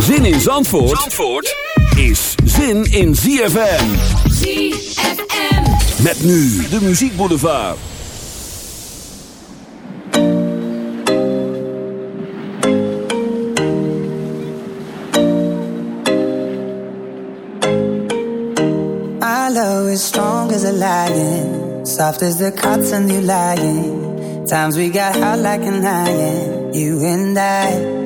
Zin in Zandvoort, Zandvoort is zin in ZFM. ZFM. Met nu de muziekboulevard. My love is strong as a lion, soft as the cotton you lying. Times we got hot like an iron, you and I.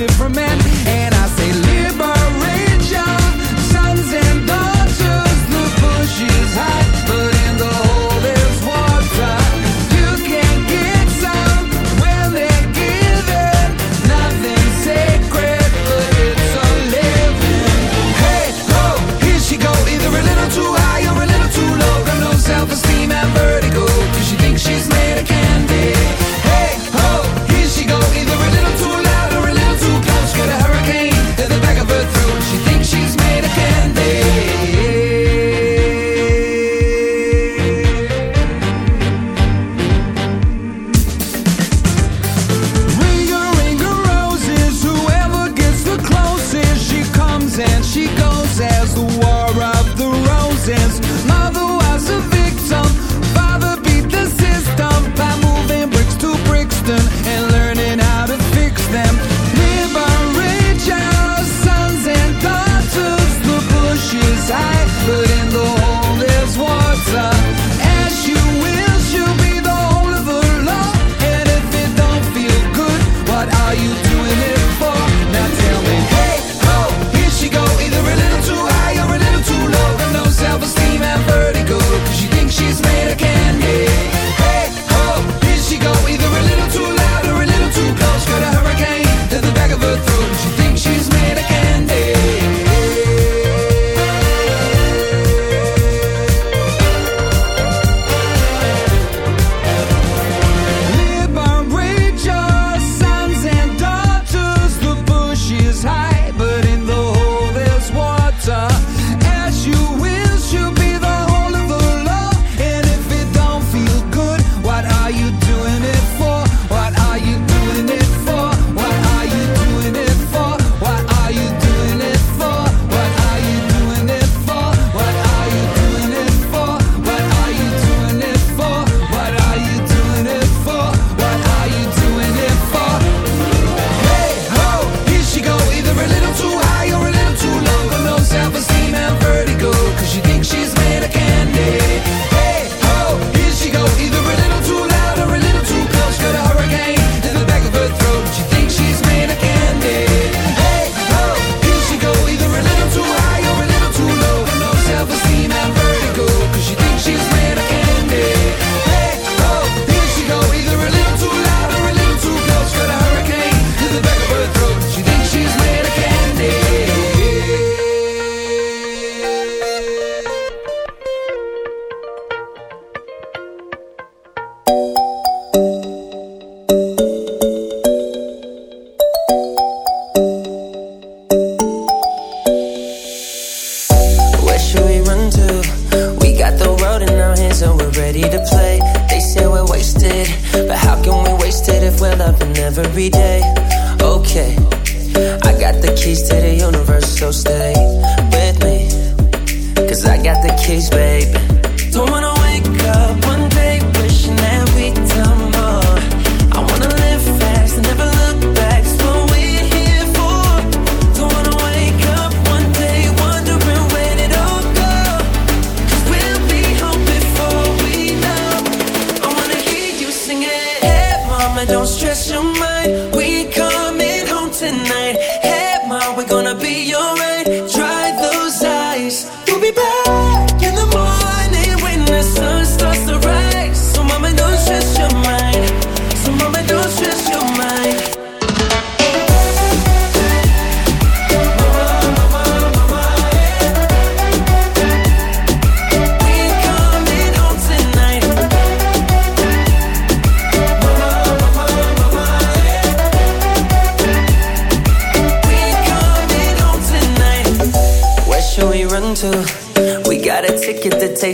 different man. And I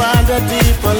find the people